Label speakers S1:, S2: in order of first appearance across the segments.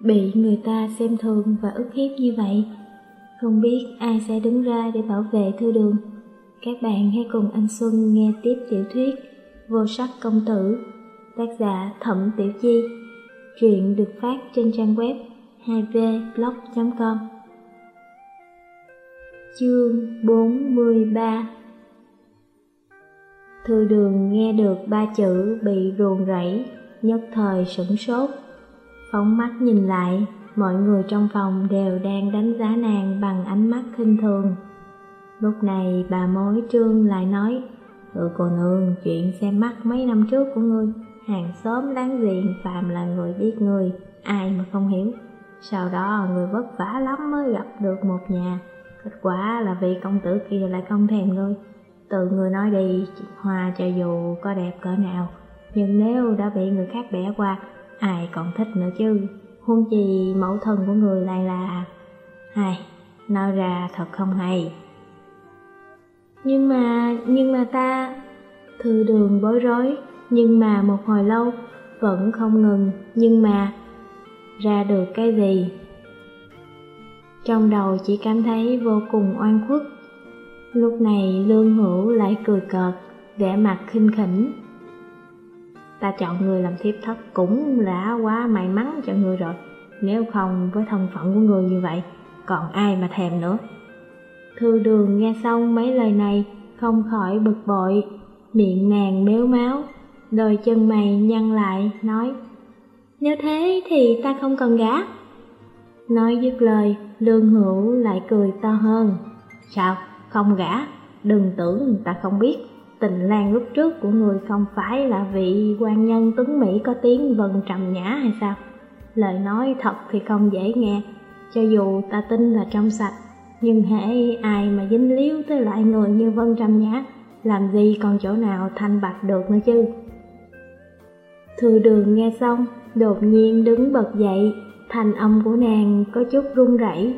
S1: bị người ta xem thường và ức hiếp như vậy, không biết ai sẽ đứng ra để bảo vệ thư đường. Các bạn hãy cùng anh xuân nghe tiếp tiểu thuyết vô sắc công tử, tác giả thẩm tiểu chi, truyện được phát trên trang web 2vblog com. Chương 43 Thư đường nghe được ba chữ bị ruồn rẫy, nhất thời sửng sốt. Phóng mắt nhìn lại, mọi người trong phòng đều đang đánh giá nàng bằng ánh mắt khinh thường. Lúc này bà mối trương lại nói, Ừ cô nương, chuyện xem mắt mấy năm trước của ngươi, hàng xóm láng giềng phàm là người biết người, ai mà không hiểu. Sau đó người vất vả lắm mới gặp được một nhà, kết quả là vị công tử kia lại không thèm ngươi từ người nói đi, hoa cho dù có đẹp cỡ nào, nhưng nếu đã bị người khác bẻ qua, ai còn thích nữa chứ, huống chi mẫu thân của người lại là... ai nói ra thật không hay. Nhưng mà, nhưng mà ta... Thư đường bối rối, nhưng mà một hồi lâu, vẫn không ngừng, nhưng mà... Ra được cái gì? Trong đầu chỉ cảm thấy vô cùng oan khuất. Lúc này Lương Hữu lại cười cợt, vẻ mặt khinh khỉnh. Ta chọn người làm thiếp thất cũng đã quá may mắn cho người rồi, nếu không với thân phận của người như vậy, còn ai mà thèm nữa. Thư đường nghe xong mấy lời này, không khỏi bực bội, miệng nàng méo máu, đôi chân mày nhăn lại, nói Nếu thế thì ta không cần gả. Nói dứt lời, lương hữu lại cười to hơn. Sao, không gả, đừng tưởng ta không biết. Tình lang lúc trước của người không phải là vị quan nhân tuấn Mỹ có tiếng vần trầm nhã hay sao? Lời nói thật thì không dễ nghe, cho dù ta tin là trong sạch, nhưng hễ ai mà dính líu tới loại người như Vân Trầm Nhã, làm gì còn chỗ nào thanh bạch được nữa chứ. Thư đường nghe xong, đột nhiên đứng bật dậy, thành âm của nàng có chút run rẩy,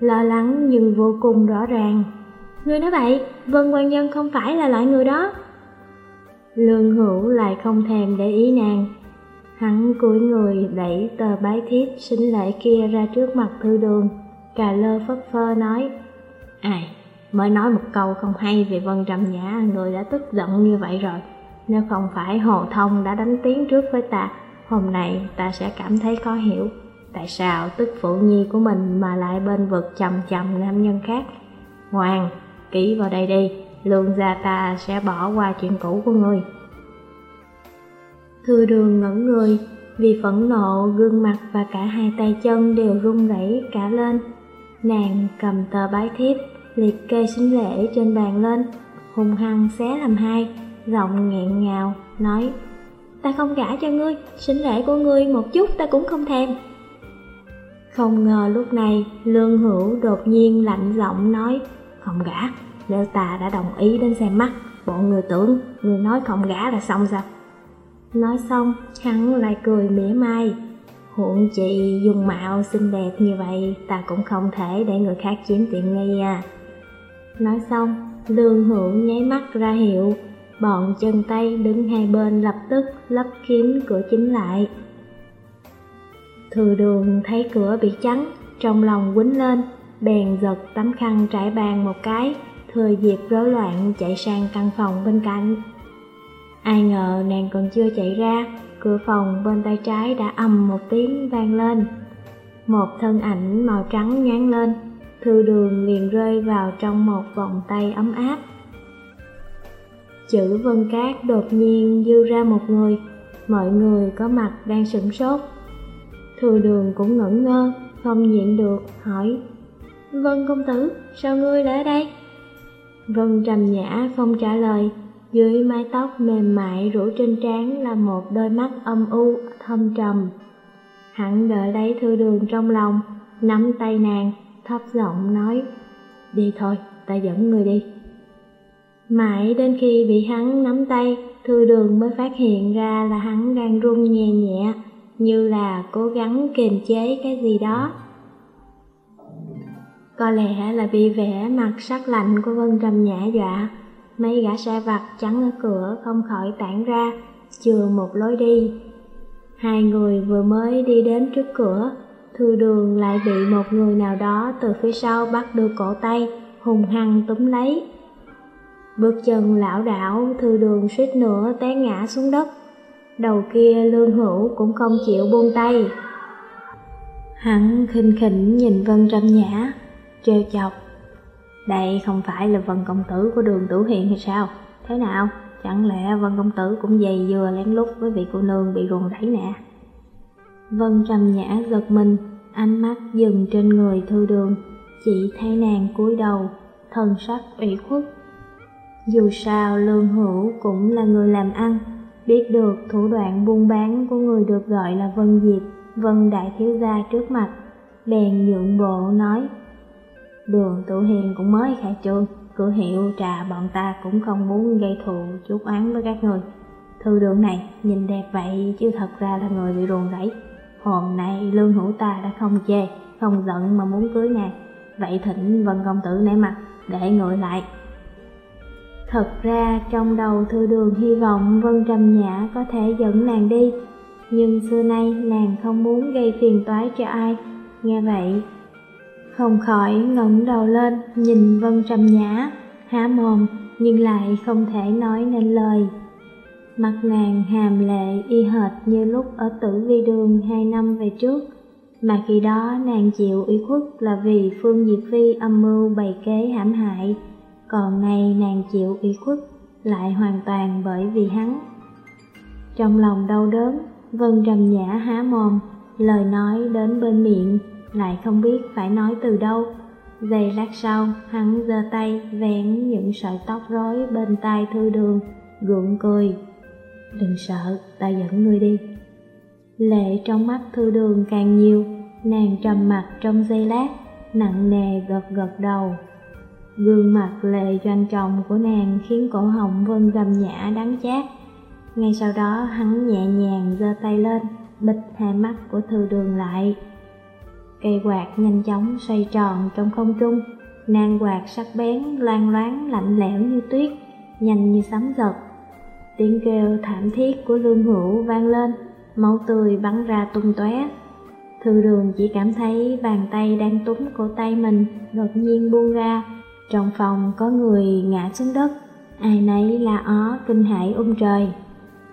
S1: lo lắng nhưng vô cùng rõ ràng. Ngươi nói vậy, Vân quan nhân không phải là loại người đó. Lương hữu lại không thèm để ý nàng. Hắn cúi người đẩy tờ bái thiếp xin lễ kia ra trước mặt thư đường. Cà lơ phất phơ nói, Ai, mới nói một câu không hay về Vân Trầm Nhã, người đã tức giận như vậy rồi. Nếu không phải Hồ Thông đã đánh tiếng trước với ta, hôm nay ta sẽ cảm thấy khó hiểu. Tại sao tức phụ nhi của mình mà lại bên vực chầm chầm nam nhân khác? Ngoan, kỹ vào đây đi, lương gia ta sẽ bỏ qua chuyện cũ của ngươi. Thư đường ngẩn người, vì phẫn nộ gương mặt và cả hai tay chân đều run rẩy cả lên. Nàng cầm tờ bái thiếp, liệt kê sinh lễ trên bàn lên, hung hăng xé làm hai, giọng nghẹn ngào, nói Ta không gả cho ngươi, sinh lễ của ngươi một chút ta cũng không thèm. Không ngờ lúc này, Lương Hữu đột nhiên lạnh giọng nói không gả, nếu ta đã đồng ý đến xem mắt, bọn người tưởng người nói không gả là xong sao? Nói xong, hắn lại cười mỉa mai Huộn chị dùng mạo xinh đẹp như vậy, ta cũng không thể để người khác chiếm tiện nghi à. Nói xong, lương hưởng nháy mắt ra hiệu, bọn chân tay đứng hai bên lập tức lấp kiếm cửa chính lại. Thừa đường thấy cửa bị chắn, trong lòng quýnh lên, bèn giật tấm khăn trải bàn một cái, thừa dịp rối loạn chạy sang căn phòng bên cạnh. Ai ngờ nàng còn chưa chạy ra, cửa phòng bên tay trái đã ầm một tiếng vang lên. Một thân ảnh màu trắng nhán lên, thư đường liền rơi vào trong một vòng tay ấm áp. Chữ Vân Cát đột nhiên dư ra một người, mọi người có mặt đang sửng sốt. Thư đường cũng ngẩn ngơ, không nhịn được, hỏi Vân công tử, sao ngươi lại ở đây? Vân trầm nhã không trả lời, dưới mái tóc mềm mại rủ trên trán là một đôi mắt âm u, thâm trầm. Hắn đợi lấy thư đường trong lòng, nắm tay nàng, thấp giọng nói, đi thôi, ta dẫn người đi. Mãi đến khi bị hắn nắm tay, thư đường mới phát hiện ra là hắn đang run nhẹ nhẹ, như là cố gắng kiềm chế cái gì đó. Có lẽ là vì vẻ mặt sắc lạnh của Vân Trầm nhã dọa, mấy gã sai vặt chắn ở cửa không khỏi tản ra, chừa một lối đi. Hai người vừa mới đi đến trước cửa, thư đường lại bị một người nào đó từ phía sau bắt được cổ tay, hùng hăng túm lấy. Bước chân lão đảo, thư đường suýt nữa té ngã xuống đất. Đầu kia lương hữu cũng không chịu buông tay. Hắn khinh khỉnh nhìn Vân Trâm Nhã, trêu chọc. Đây không phải là Vân Công Tử của đường Tử Hiền hay sao? Thế nào? Chẳng lẽ Vân Công Tử cũng dày dừa lén lút với vị cô nương bị ruồng rẫy nè? Vân Trầm Nhã giật mình, ánh mắt dừng trên người thư đường, chỉ thấy nàng cúi đầu, thần sắc ủy khuất. Dù sao Lương Hữu cũng là người làm ăn, biết được thủ đoạn buôn bán của người được gọi là Vân Diệp, Vân Đại Thiếu Gia trước mặt, bèn nhượng bộ nói. Đường Tự Hiền cũng mới khai trương, cửa hiệu trà bọn ta cũng không muốn gây thù chút án với các người. Thư đường này nhìn đẹp vậy chứ thật ra là người bị ruồng rẫy. Hôm nay lương hữu ta đã không chê, không giận mà muốn cưới nàng. Vậy thỉnh Vân Công Tử nể mặt, để ngồi lại. Thật ra trong đầu thư đường hy vọng Vân Trầm Nhã có thể dẫn nàng đi, nhưng xưa nay nàng không muốn gây phiền toái cho ai. Nghe vậy, không khỏi ngẩng đầu lên nhìn Vân Trầm Nhã, há mồm nhưng lại không thể nói nên lời. Mặt nàng hàm lệ y hệt như lúc ở tử vi đường hai năm về trước, mà khi đó nàng chịu ủy khuất là vì Phương Diệp Phi âm mưu bày kế hãm hại, còn nay nàng chịu ủy khuất lại hoàn toàn bởi vì hắn. Trong lòng đau đớn, Vân trầm nhã há mồm, lời nói đến bên miệng, lại không biết phải nói từ đâu. Giây lát sau, hắn giơ tay vén những sợi tóc rối bên tai thư đường, gượng cười. Đừng sợ, ta dẫn ngươi đi. Lệ trong mắt thư đường càng nhiều, nàng trầm mặt trong giây lát, nặng nề gật gật đầu. Gương mặt lệ doanh trọng của nàng khiến cổ họng vân gầm nhã đắng chát. Ngay sau đó hắn nhẹ nhàng giơ tay lên, bịch hai mắt của thư đường lại. Cây quạt nhanh chóng xoay tròn trong không trung, nan quạt sắc bén, loang loáng, lạnh lẽo như tuyết, nhanh như sấm giật Tiếng kêu thảm thiết của lương hữu vang lên, máu tươi bắn ra tung tóe. Thư đường chỉ cảm thấy bàn tay đang túm cổ tay mình đột nhiên buông ra. Trong phòng có người ngã xuống đất, ai nấy la ó kinh hãi ung trời.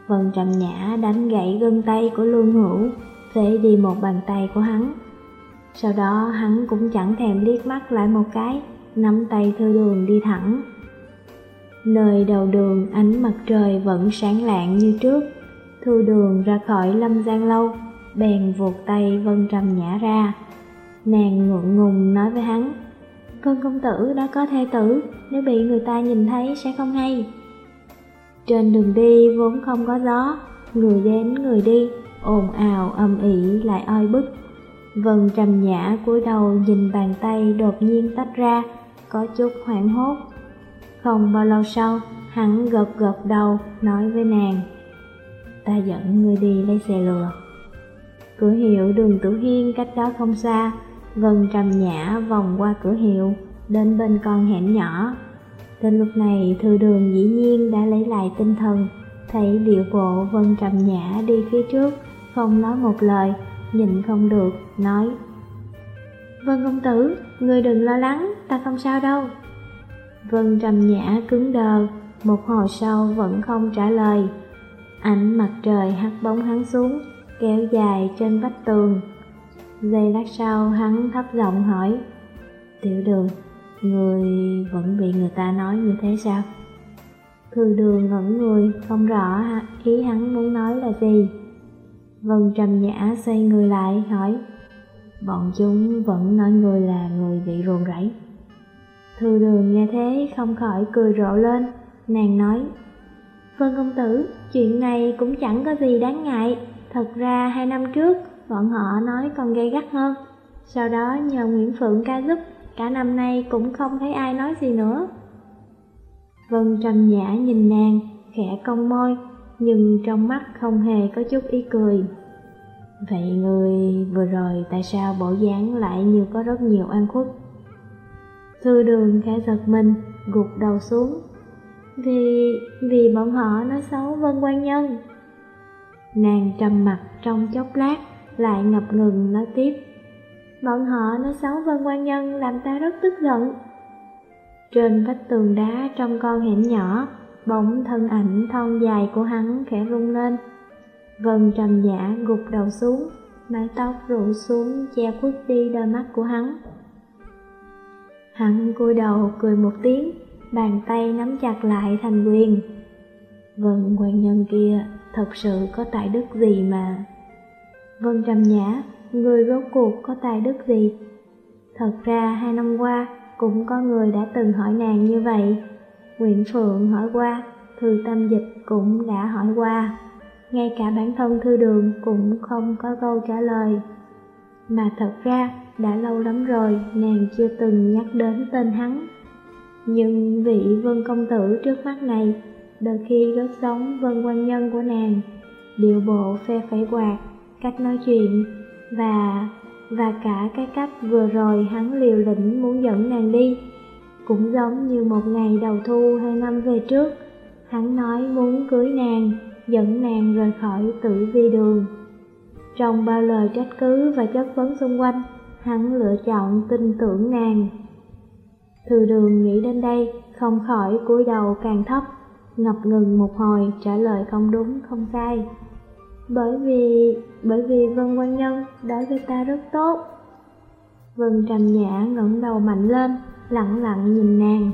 S1: Vân trầm nhã đánh gãy gân tay của lương hữu, phế đi một bàn tay của hắn. Sau đó hắn cũng chẳng thèm liếc mắt lại một cái, nắm tay thư đường đi thẳng. Nơi đầu đường ánh mặt trời vẫn sáng lạng như trước, Thư đường ra khỏi lâm gian lâu, bèn vuột tay Vân Trầm Nhã ra. Nàng ngượng ngùng nói với hắn, con công tử đã có thê tử, nếu bị người ta nhìn thấy sẽ không hay. Trên đường đi vốn không có gió, người đến người đi, ồn ào âm ỉ lại oi bức. Vân trầm nhã cúi đầu nhìn bàn tay đột nhiên tách ra, có chút hoảng hốt. Không bao lâu sau, hắn gật gật đầu nói với nàng Ta dẫn người đi lấy xe lừa Cửa hiệu đường Tử Hiên cách đó không xa Vân trầm nhã vòng qua cửa hiệu Đến bên con hẻm nhỏ Đến lúc này thư đường dĩ nhiên đã lấy lại tinh thần Thấy điệu bộ Vân trầm nhã đi phía trước Không nói một lời Nhìn không được, nói Vân công tử, người đừng lo lắng, ta không sao đâu Vân trầm nhã cứng đờ, một hồi sau vẫn không trả lời. Ánh mặt trời hắt bóng hắn xuống, kéo dài trên vách tường. Giây lát sau hắn thấp giọng hỏi, Tiểu đường, người vẫn bị người ta nói như thế sao? Thư đường ngẩn người, không rõ ý hắn muốn nói là gì. Vân trầm nhã xoay người lại, hỏi, Bọn chúng vẫn nói người là người bị ruồng rẫy. Thư đường nghe thế không khỏi cười rộ lên, nàng nói Vân công tử, chuyện này cũng chẳng có gì đáng ngại, thật ra hai năm trước bọn họ nói còn gây gắt hơn. Sau đó nhờ Nguyễn Phượng ca giúp, cả năm nay cũng không thấy ai nói gì nữa. Vân trầm nhã nhìn nàng, khẽ cong môi, nhưng trong mắt không hề có chút ý cười. Vậy người vừa rồi tại sao bộ dáng lại như có rất nhiều an khuất? Thư đường khẽ giật mình, gục đầu xuống. Vì, vì bọn họ nói xấu Vân quan Nhân. Nàng trầm mặt trong chốc lát, lại ngập ngừng nói tiếp. Bọn họ nói xấu Vân Quan Nhân làm ta rất tức giận. Trên vách tường đá trong con hẻm nhỏ, bỗng thân ảnh thon dài của hắn khẽ rung lên. Vân trầm giả gục đầu xuống, mái tóc rủ xuống che khuất đi đôi mắt của hắn. Hắn cúi đầu cười một tiếng, bàn tay nắm chặt lại thành quyền. Vân quan nhân kia thật sự có tài đức gì mà... Vân trầm nhã, người rốt cuộc có tài đức gì? Thật ra hai năm qua cũng có người đã từng hỏi nàng như vậy. Nguyễn Phượng hỏi qua, Thư Tâm Dịch cũng đã hỏi qua. Ngay cả bản thân Thư Đường cũng không có câu trả lời. Mà thật ra, đã lâu lắm rồi nàng chưa từng nhắc đến tên hắn. Nhưng vị Vân Công Tử trước mắt này, đôi khi rất giống Vân Quan Nhân của nàng. Điệu bộ phe phẩy quạt, cách nói chuyện và và cả cái cách vừa rồi hắn liều lĩnh muốn dẫn nàng đi. Cũng giống như một ngày đầu thu hai năm về trước, hắn nói muốn cưới nàng, dẫn nàng rời khỏi tử vi đường. Trong bao lời trách cứ và chất vấn xung quanh, hắn lựa chọn tin tưởng nàng. Thư đường nghĩ đến đây, không khỏi cúi đầu càng thấp, ngập ngừng một hồi trả lời không đúng không sai. Bởi vì, bởi vì Vân Quan Nhân đối với ta rất tốt. Vân trầm nhã ngẩng đầu mạnh lên, lặng lặng nhìn nàng.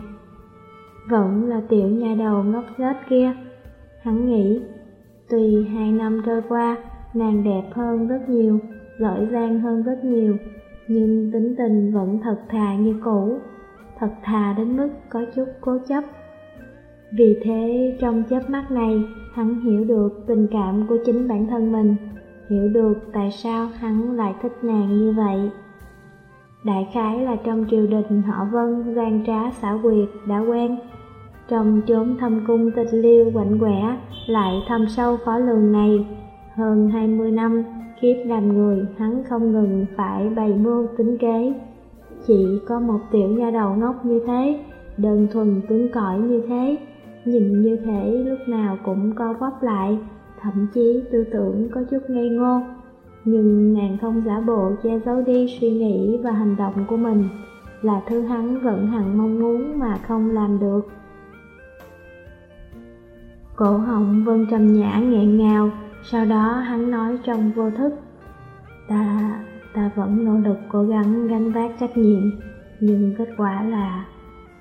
S1: Vẫn là tiểu nha đầu ngốc nghếch kia. Hắn nghĩ, tuy hai năm trôi qua, nàng đẹp hơn rất nhiều, giỏi giang hơn rất nhiều, nhưng tính tình vẫn thật thà như cũ, thật thà đến mức có chút cố chấp. Vì thế trong chớp mắt này, hắn hiểu được tình cảm của chính bản thân mình, hiểu được tại sao hắn lại thích nàng như vậy. Đại khái là trong triều đình họ Vân gian trá xã quyệt đã quen. Trong chốn thâm cung tịch liêu quạnh quẻ lại thâm sâu khó lường này, hơn 20 năm kiếp làm người hắn không ngừng phải bày mưu tính kế. Chỉ có một tiểu nha đầu ngốc như thế, đơn thuần cứng cỏi như thế, nhìn như thể lúc nào cũng co quắp lại, thậm chí tư tưởng có chút ngây ngô. Nhưng nàng không giả bộ che giấu đi suy nghĩ và hành động của mình, là thứ hắn vẫn hằng mong muốn mà không làm được. Cổ họng vân trầm nhã nghẹn ngào, sau đó hắn nói trong vô thức. Ta, ta vẫn nỗ lực cố gắng gánh vác trách nhiệm, nhưng kết quả là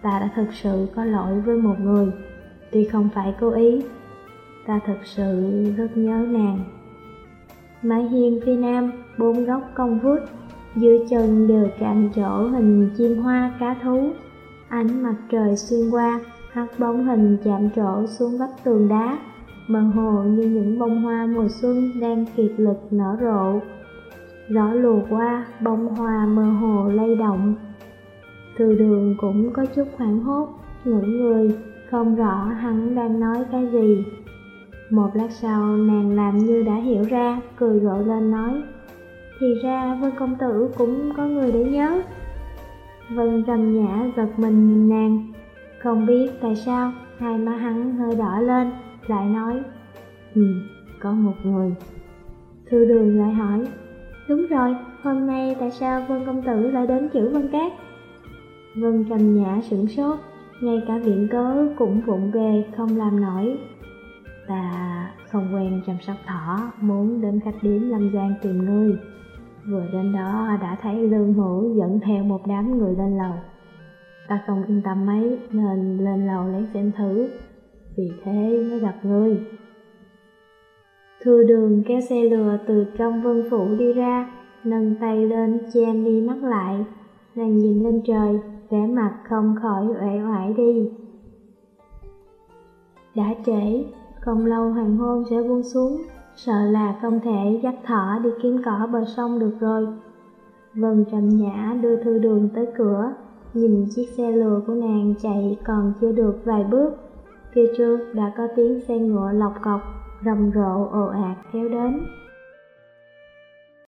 S1: ta đã thực sự có lỗi với một người tuy không phải cố ý, ta thật sự rất nhớ nàng. Mái hiên phía nam, bốn góc cong vút, dưới chân đều cạnh chỗ hình chim hoa cá thú. Ánh mặt trời xuyên qua, hắt bóng hình chạm trổ xuống vách tường đá, mơ hồ như những bông hoa mùa xuân đang kiệt lực nở rộ. Gió lùa qua, bông hoa mơ hồ lay động. Từ đường cũng có chút hoảng hốt, ngưỡng người, không rõ hắn đang nói cái gì. Một lát sau nàng làm như đã hiểu ra, cười rộ lên nói Thì ra Vân Công Tử cũng có người để nhớ. Vân trầm nhã giật mình nhìn nàng Không biết tại sao hai má hắn hơi đỏ lên Lại nói Ừ, có một người Thư đường lại hỏi Đúng rồi, hôm nay tại sao Vân Công Tử lại đến chữ Vân Cát? Vân trầm nhã sửng sốt ngay cả viện cớ cũng vụng về không làm nổi. Ta không quen chăm sóc thỏ, muốn đến khách điếm Lâm Giang tìm ngươi. Vừa đến đó đã thấy Lương Hữu dẫn theo một đám người lên lầu. Ta không yên tâm mấy nên lên lầu lấy xem thử, vì thế mới gặp ngươi. thừa đường kéo xe lừa từ trong vân phủ đi ra, nâng tay lên che mi mắt lại, nàng nhìn lên trời, vẻ mặt không khỏi uể oải đi. Đã trễ, không lâu hoàng hôn sẽ buông xuống, sợ là không thể dắt thỏ đi kiếm cỏ bờ sông được rồi. Vân trầm nhã đưa thư đường tới cửa, nhìn chiếc xe lừa của nàng chạy còn chưa được vài bước. Phía trước đã có tiếng xe ngựa lọc cọc, rầm rộ ồ ạt kéo đến.